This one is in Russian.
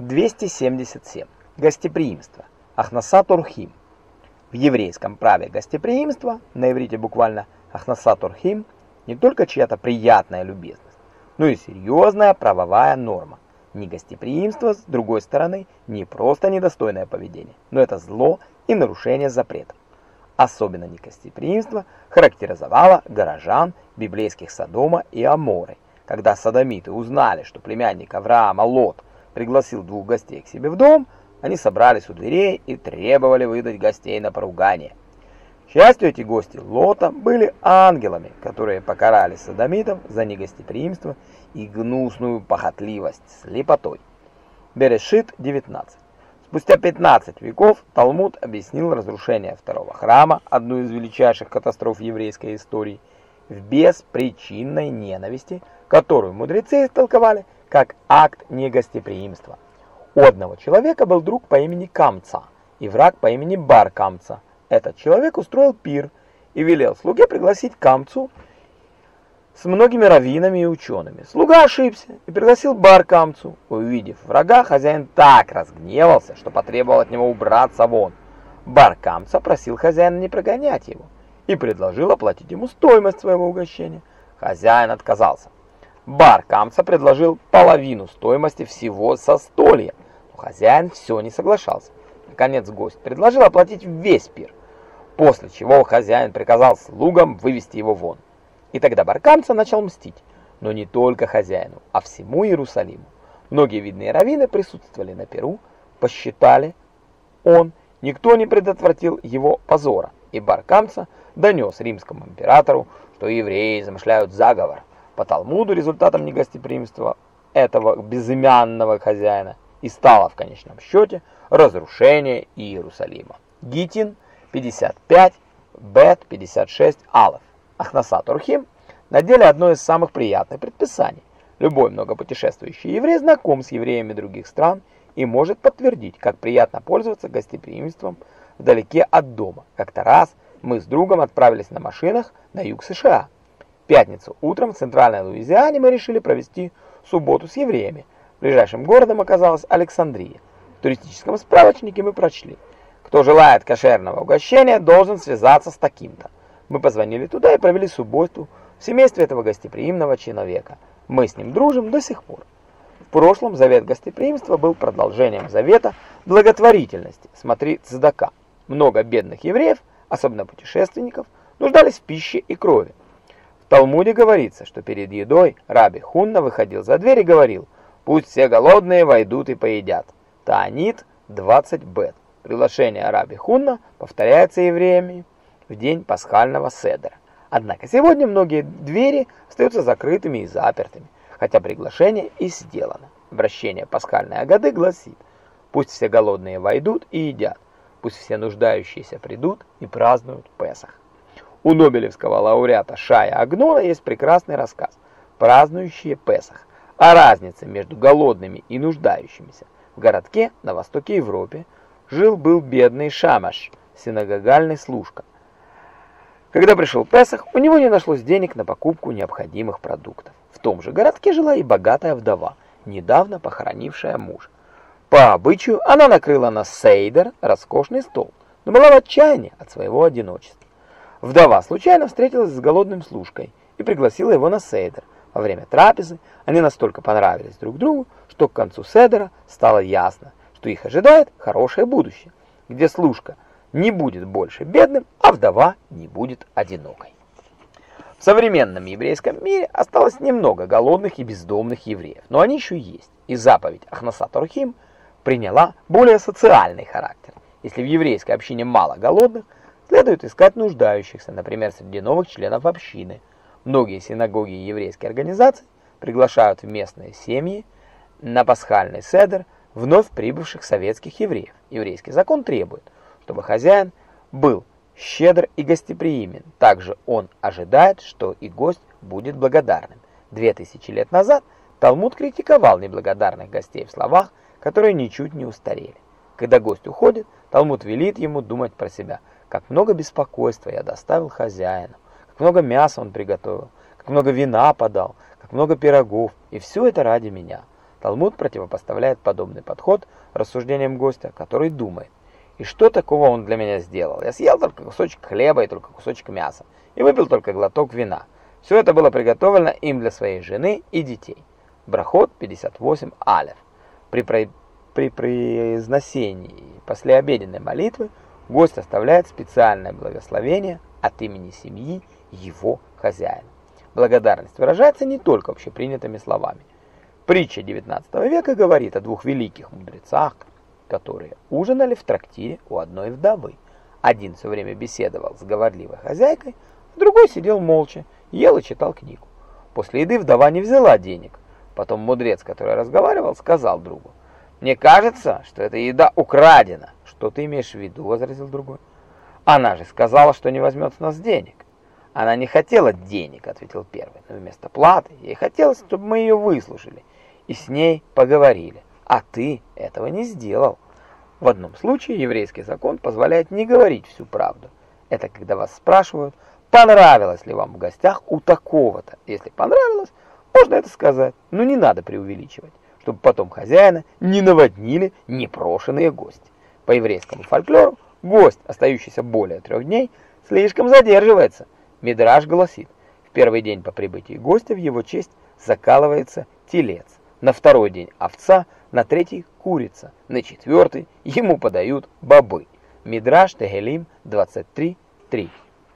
277. Гостеприимство. Ахнасатурхим. В еврейском праве гостеприимство, на иврите буквально ахнасатурхим, не только чья-то приятная любезность, но и серьезная правовая норма. Негостеприимство, с другой стороны, не просто недостойное поведение, но это зло и нарушение запретов. Особенно негостеприимство характеризовало горожан библейских Содома и Аморы. Когда содомиты узнали, что племянник Авраама Лот пригласил двух гостей к себе в дом, они собрались у дверей и требовали выдать гостей на поругание. К счастью, эти гости Лота были ангелами, которые покарали садомитов за негостеприимство и гнусную похотливость слепотой. Берешит 19. Спустя 15 веков Талмуд объяснил разрушение второго храма, одну из величайших катастроф еврейской истории, в беспричинной ненависти, которую мудрецы истолковали как акт негостеприимства. У одного человека был друг по имени Камца и враг по имени Бар Камца – этот человек устроил пир и велел слуге пригласить Камцу с многими раввинами и учеными. Слуга ошибся и пригласил бар Камцу. Увидев врага, хозяин так разгневался, что потребовал от него убраться вон. Бар Камца просил хозяина не прогонять его и предложил оплатить ему стоимость своего угощения. Хозяин отказался. Бар Камца предложил половину стоимости всего состолья, но хозяин все не соглашался. Наконец гость предложил оплатить весь пир после чего хозяин приказал слугам вывести его вон. И тогда Баркамца начал мстить, но не только хозяину, а всему Иерусалиму. Многие видные раввины присутствовали на Перу, посчитали он, никто не предотвратил его позора, и Баркамца донес римскому императору, что евреи замышляют заговор. По Талмуду результатом негостеприимства этого безымянного хозяина и стало в конечном счете разрушение Иерусалима. Гитин – 55, бет 56, алов. Ахнасат Урхим на деле одно из самых приятных предписаний. Любой многопутешествующий еврей знаком с евреями других стран и может подтвердить, как приятно пользоваться гостеприимством вдалеке от дома. Как-то раз мы с другом отправились на машинах на юг США. Пятницу утром в центральной Луизиане мы решили провести субботу с евреями. Ближайшим городом оказалась Александрия. В туристическом справочнике мы прочли – кто желает кошерного угощения, должен связаться с таким-то. Мы позвонили туда и провели субботу в семействе этого гостеприимного человека. Мы с ним дружим до сих пор. В прошлом завет гостеприимства был продолжением завета благотворительности. Смотри, цдака. Много бедных евреев, особенно путешественников, нуждались в пище и крови. Талмуде говорится, что перед едой Раби Хунна выходил за дверь и говорил, «Пусть все голодные войдут и поедят». Таанит 20 бет. Приглашение Раби Хунна повторяется евреями в день пасхального седера. Однако сегодня многие двери остаются закрытыми и запертыми, хотя приглашение и сделано. Обращение пасхальной Агады гласит «Пусть все голодные войдут и едят, пусть все нуждающиеся придут и празднуют Песах». У Нобелевского лауреата Шая Агнона есть прекрасный рассказ «Празднующие Песах» о разнице между голодными и нуждающимися в городке на востоке Европы, жил-был бедный Шамаш, синагогальный служка. Когда пришел Песах, у него не нашлось денег на покупку необходимых продуктов. В том же городке жила и богатая вдова, недавно похоронившая мужа. По обычаю она накрыла на сейдер роскошный стол, но была в отчаянии от своего одиночества. Вдова случайно встретилась с голодным служкой и пригласила его на сейдер. Во время трапезы они настолько понравились друг другу, что к концу седера стало ясно, что их ожидает хорошее будущее, где служка не будет больше бедным, а вдова не будет одинокой. В современном еврейском мире осталось немного голодных и бездомных евреев, но они еще есть, и заповедь Ахнасат Рухим приняла более социальный характер. Если в еврейской общине мало голодных, следует искать нуждающихся, например, среди новых членов общины. Многие синагоги и еврейские организации приглашают в местные семьи на пасхальный седер вновь прибывших советских евреев. Еврейский закон требует, чтобы хозяин был щедр и гостеприимен. Также он ожидает, что и гость будет благодарным. Две тысячи лет назад Талмуд критиковал неблагодарных гостей в словах, которые ничуть не устарели. Когда гость уходит, Талмуд велит ему думать про себя, как много беспокойства я доставил хозяину, как много мяса он приготовил, как много вина подал, как много пирогов, и все это ради меня. Талмуд противопоставляет подобный подход рассуждениям гостя, который думает, и что такого он для меня сделал? Я съел только кусочек хлеба и только кусочек мяса, и выпил только глоток вина. Все это было приготовлено им для своей жены и детей. Брахот 58 Алев. При, при произносении послеобеденной молитвы гость оставляет специальное благословение от имени семьи его хозяина. Благодарность выражается не только общепринятыми словами. Притча 19 века говорит о двух великих мудрецах, которые ужинали в трактире у одной вдовы. Один все время беседовал с говорливой хозяйкой, другой сидел молча, ел и читал книгу. После еды вдова не взяла денег. Потом мудрец, который разговаривал, сказал другу, «Мне кажется, что эта еда украдена». «Что ты имеешь в виду?» — возразил другой. «Она же сказала, что не возьмет с нас денег». «Она не хотела денег», — ответил первый, «но вместо платы ей хотелось, чтобы мы ее выслушали и с ней поговорили. А ты этого не сделал». В одном случае еврейский закон позволяет не говорить всю правду. Это когда вас спрашивают, понравилось ли вам в гостях у такого-то. Если понравилось, можно это сказать, но не надо преувеличивать чтобы потом хозяина не наводнили непрошенные гости. По еврейскому фольклору гость, остающийся более трех дней, слишком задерживается. Мидраж гласит, в первый день по прибытии гостя в его честь закалывается телец, на второй день овца, на третий курица, на четвертый ему подают бобы. Мидраж Тегелим 23.3